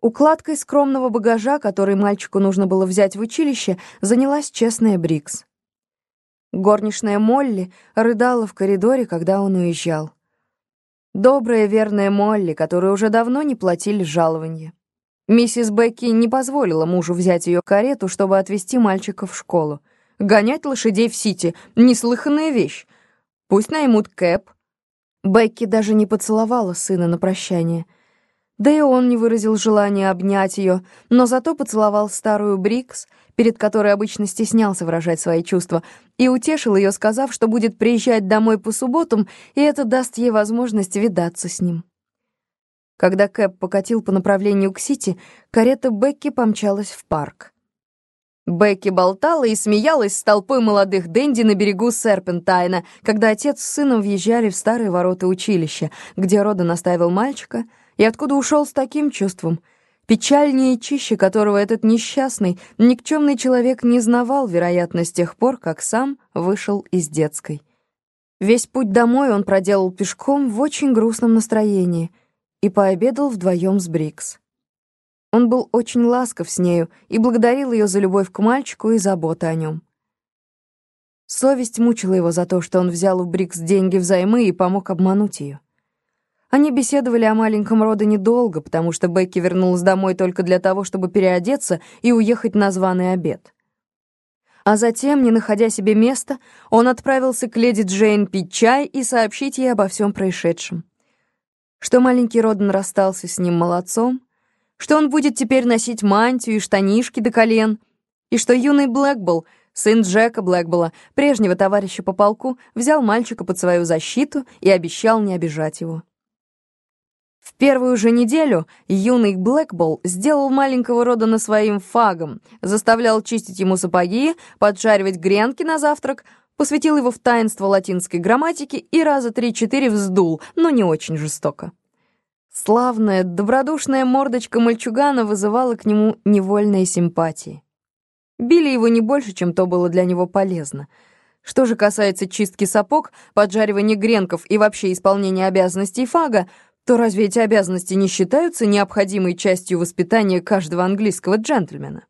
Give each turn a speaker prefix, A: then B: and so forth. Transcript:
A: Укладкой скромного багажа, который мальчику нужно было взять в училище, занялась честная Брикс. Горничная Молли рыдала в коридоре, когда он уезжал. Добрая, верная Молли, которой уже давно не платили жалования. Миссис Бекки не позволила мужу взять ее карету, чтобы отвезти мальчика в школу. Гонять лошадей в Сити — неслыханная вещь. Пусть наймут Кэп. Бекки даже не поцеловала сына на прощание. Да и он не выразил желания обнять ее, но зато поцеловал старую Брикс, перед которой обычно стеснялся выражать свои чувства, и утешил ее, сказав, что будет приезжать домой по субботам, и это даст ей возможность видаться с ним. Когда Кэп покатил по направлению к Сити, карета Бекки помчалась в парк. Бекки болтала и смеялась с толпой молодых денди на берегу Серпентайна, когда отец с сыном въезжали в старые ворота училища, где Рода наставил мальчика, и откуда ушел с таким чувством — печальнее и чище которого этот несчастный, никчемный человек не знавал, вероятно, с тех пор, как сам вышел из детской. Весь путь домой он проделал пешком в очень грустном настроении и пообедал вдвоем с Брикс. Он был очень ласков с нею и благодарил ее за любовь к мальчику и заботу о нем. Совесть мучила его за то, что он взял у Брикс деньги взаймы и помог обмануть ее. Они беседовали о маленьком роде недолго, потому что Бекки вернулась домой только для того, чтобы переодеться и уехать на званый обед. А затем, не находя себе места, он отправился к леди Джейн пить чай и сообщить ей обо всем происшедшем. Что маленький Роден расстался с ним молодцом, что он будет теперь носить мантию и штанишки до колен, и что юный Блэкболл, сын Джека Блэкболла, прежнего товарища по полку, взял мальчика под свою защиту и обещал не обижать его. В первую же неделю юный Блэкбол сделал маленького Родана своим фагом, заставлял чистить ему сапоги, поджаривать гренки на завтрак, посвятил его в таинство латинской грамматики и раза три-четыре вздул, но не очень жестоко. Славная, добродушная мордочка мальчугана вызывала к нему невольные симпатии. Били его не больше, чем то было для него полезно. Что же касается чистки сапог, поджаривания гренков и вообще исполнения обязанностей фага, то разве эти обязанности не считаются необходимой частью воспитания каждого английского джентльмена?